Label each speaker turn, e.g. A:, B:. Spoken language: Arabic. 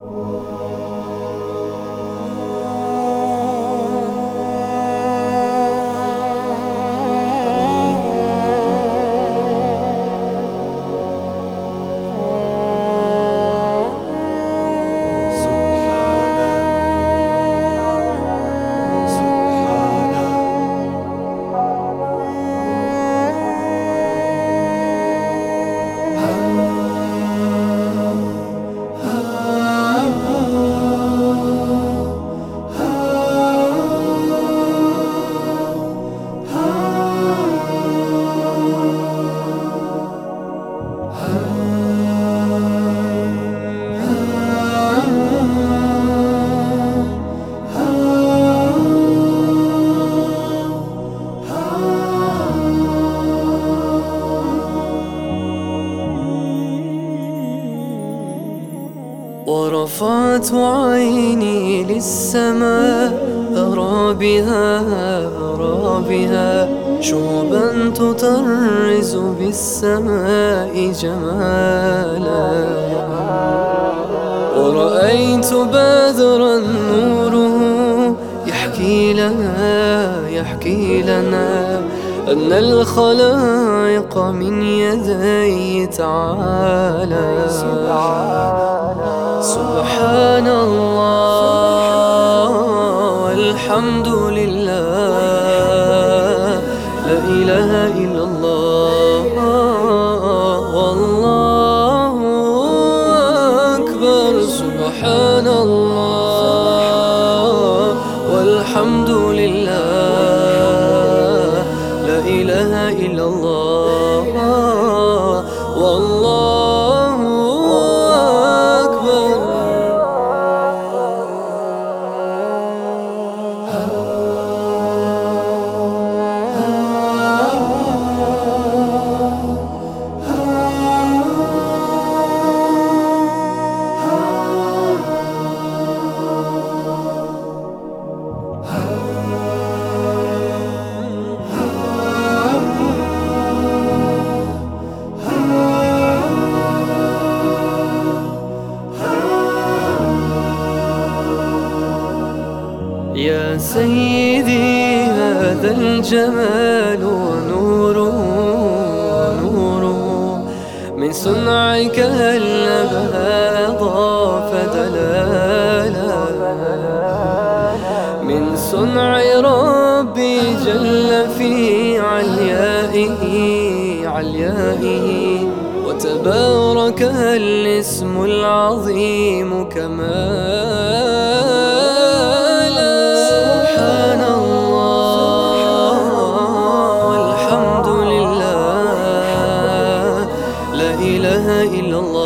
A: oh ورفعت عيني للسماء أرى بها أرى بها شعبا تطرز بالسماء جمالا. ورأيت بدرا نوره يحكي لنا يحكي لنا أن الخلائق من يدي تعالى. سبحان الله والحمد لله لا إله إلا الله والله أكبر سبحان الله والحمد لله لا إله إلا الله والله Oh. يا سيدي هذا الجمال ونوره نوره من صنعك هلبها أضاف دلالا. من صنع ربي جل في عليائه عليائه. وتبارك الاسم العظيم كمالا إلا الله.